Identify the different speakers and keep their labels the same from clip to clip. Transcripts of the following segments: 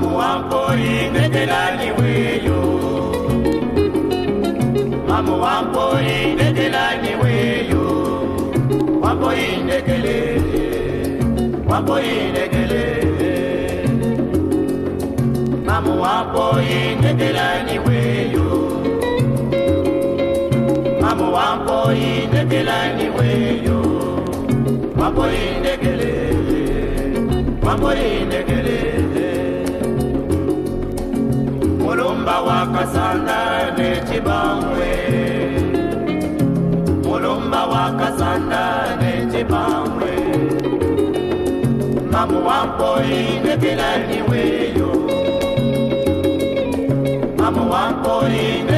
Speaker 1: mamuwampori ndekelani weyo mamuwampori ndekelani weyo wampoi ndekele wampoi ndekele mamuwampoi ndekelani weyo mamuwampoi ndekelani weyo wampoi ndekele wampoi ndekele mulumba wakasanda nechibamwe mamu wambo indekela niweyo mamu wambo indekela niweyo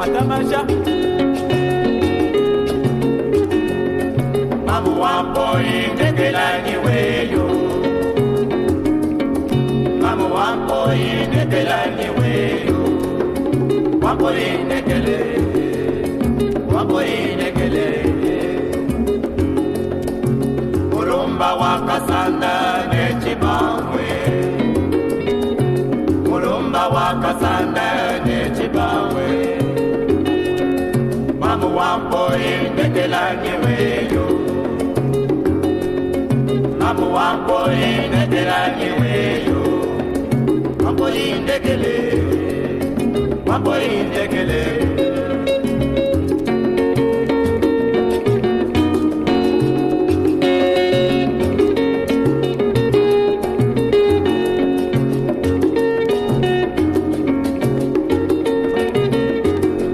Speaker 2: Watamasha.
Speaker 1: mamu wambo indekela niweyo mamu wambo indekela niweyo wambo indekele wambo mamu wambo indekela niweyo mamu wambo indekela niweyo wambo indekele wambo indekele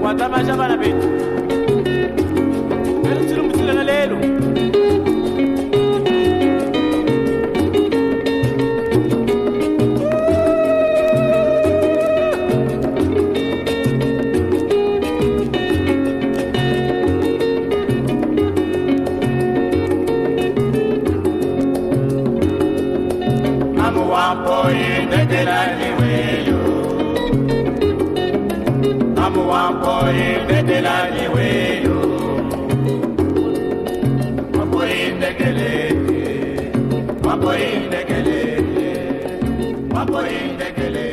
Speaker 2: Watamasha bana
Speaker 1: wambo indekele wambo indekele wambo indekele